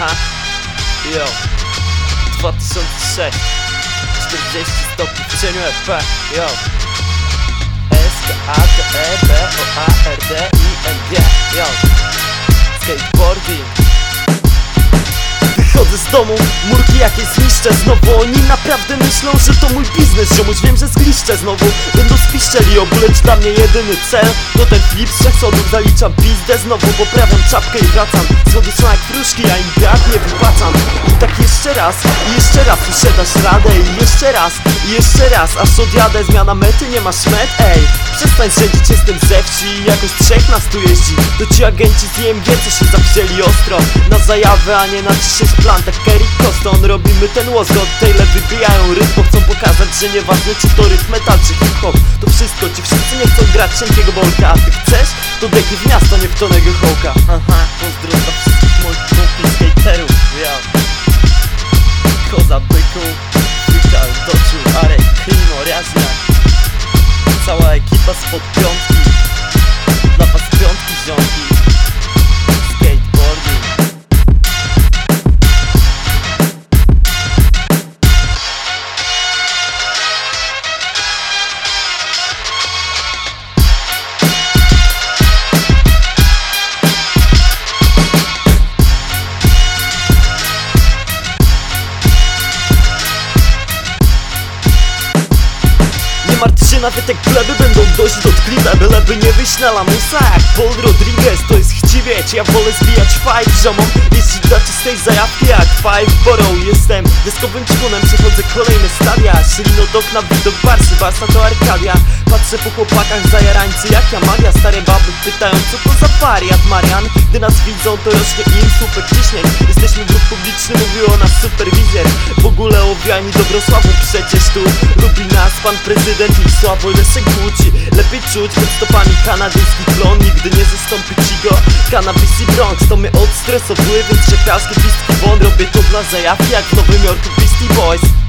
Aha, yo 2006 40 stopni w cieniu EP, yo S, K, A, T, E, B, O, A, R, D, I, N, G, yo Skateboarding domu, murki jakieś zniszczę znowu. Oni naprawdę myślą, że to mój biznes. Ziomuś wiem, że zgliszczę znowu. Będą spiszczeli ogóleć dla mnie jedyny cel. To ten flip z trzech zaliczam pizdę Znowu. Poprawiam czapkę i wracam. Schody są jak wróżki, a im brak nie wypłacam. I tak jeszcze raz, i jeszcze raz Muszę dać radę. I jeszcze raz, i jeszcze raz Aż odjadę, zmiana mety, nie masz met, ej. Przestań sędzić, jestem ze wsi. Jakoś trzech nas tu jeździ. To ci agenci z IMG, co się zawzięli ostro. Na zajawę, a nie na 6 plan Tak Kerry Coston, robimy ten łoskot. Tyle wybijają rytm, bo chcą pokazać, że nieważne czy to rytm metal czy hip-hop To wszystko, ci wszyscy nie chcą grać cienkiego bolka A ty chcesz? To deki w miasto, nie w tonego hołka Aha, pozdro dla wszystkich moich kumpli skaterów, ja. Koza byku, Wital, Dociu, Arek, Klimo, Riazniak Cała ekipa spod piątki martw się nawet jak pleby będą dość dotkliwe Byleby nie wyjść na lamusa jak Paul Rodriguez To jest chciwieć, ja wolę zbijać five ziomom Jeśli dla czystej zajawki jak five Borough. Jestem deskowym członem, przechodzę kolejne stadia. Szlino do okna, widok Barsy, Barsa to Arkadia. Patrzę po chłopakach zajarańcy jak ja magia. Stare baby pytają co to za wariat Marian? Gdy nas widzą to rośnie im słupek ciśnień. Jesteśmy w ruch publiczny, mówił o nas superwizjer. W ogóle owiani Dobrosławu przecież tu Lubi pan prezydent i Sławoj Leszek Gucci Lepiej czuć pod stopami kanadyjski klon Nigdy nie zastąpi ci go. Cannabis i Bronx To mnie odstresowuje, więc szeptalskie pistki won Robię to dla zajawki jak w Nowym Jorku Beastie Boys